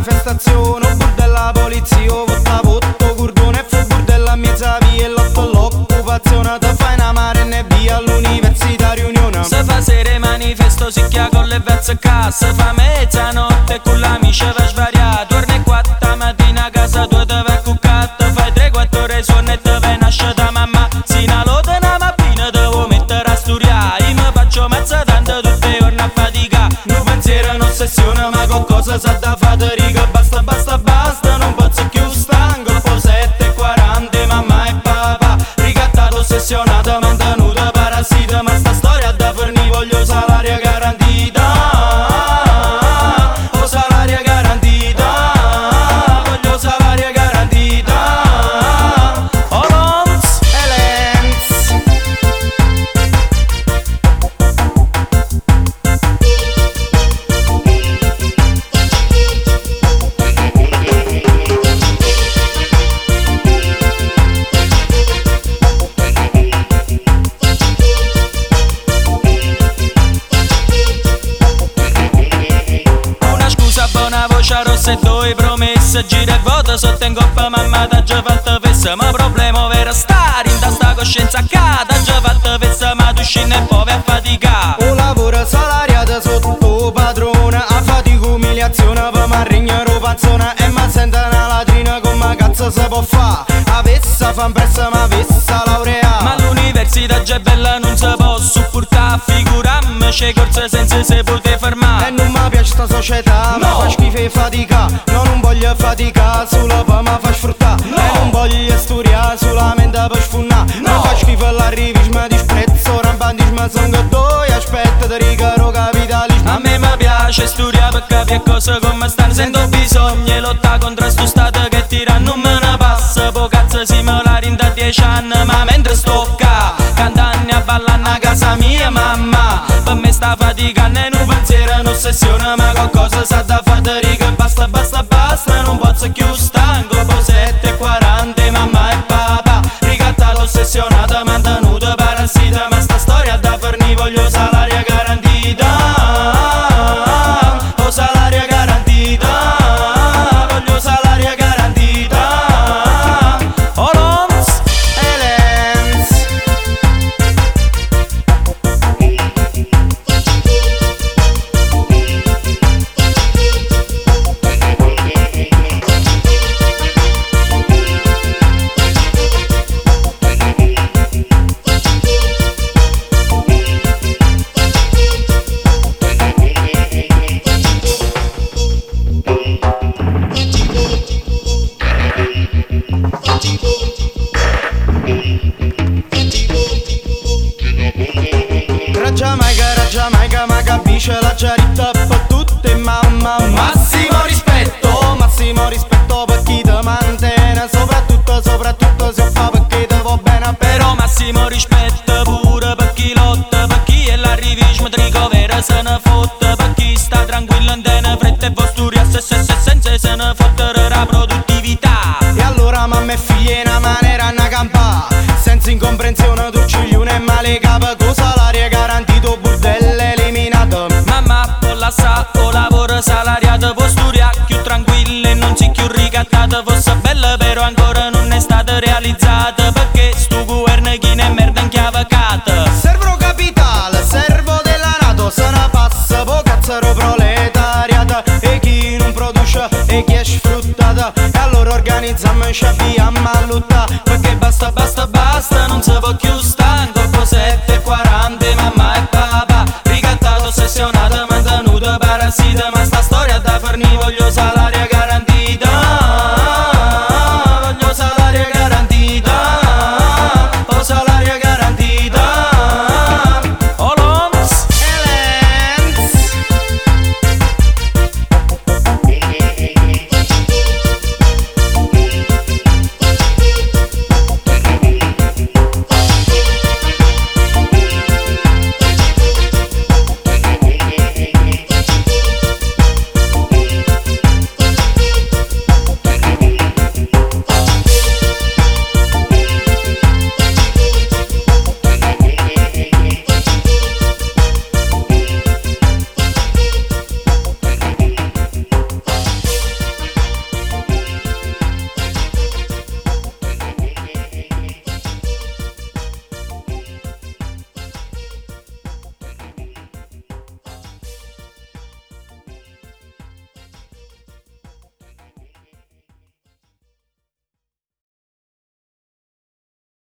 manifestazione, o burdella polizia, o votta votto, curdone, fu burdella a mezza via, e lotto l'occupazione, te fai una mare e via all'università riunione. Se fa sere manifesto si chia con le vezze cassa, fa mezzanotte con l'amici va svariare, torna quattro mattina a casa tua te vai cuccata, fai tre quattro ore sonno e te vai nasce un'ossessione, ma qualcosa sa e promesse Gira e vota sotto in coppa, mamma t'ha già fatto fessa Ma problema vero stare in testa coscienza a casa Già fatto fessa, ma tu scendi e poi a faticare Un lavoro salariato sotto padrona A fatica umiliazione per marrignare panzona E ma sente una latrina come cazzo si può fa Avessa fa impressa ma avessa laurea. Ma l'università già è bella, non si può supportare C'è corse senza se poter E fermare non mi piace sta società No. Mi fa schifo e fatica. No, non voglio fatica Sulla pa mi fa sfruttare No. E non voglio studiare Solamente per sfunnare No. Mi fa schifo l'arrivismo disprezzo Rampandismo sono che due Aspetta di rigaro capitalismo. A me mi piace studiare per capire cose come stanno Sento bisogno di lottare contro sto stato che tira. Non me ne passa, po' cazzo similari in da dieci anni Ma mentre sto qua, cantando a ballare a casa mia mamma. me sta faticando e non pensiero è un'ossessione Ma qualcosa sa da fare, riga basta, basta, basta Non posso più Massimo rispetto, massimo rispetto per chi ti mantiene Soprattutto, soprattutto se fa perché ti va bene Però massimo rispetto pure per chi lotta Per chi è l'arrivismo tricovera se ne fotte. Per chi sta tranquillo in tene fretta e vosturia se, se, se, senza se ne fottere la produttività. E allora mamma e figli in una maniera a campa Senza incomprensione tu ciglione produce e chi è sfruttata E allora organizziamo e ci abbiamo a lottare Perché basta, basta, basta, non si può più stanco Poi 7.40, mamma e papà Ricattato, ossessionato, mantenuto, parassita Ma sta storia da forni voglio salare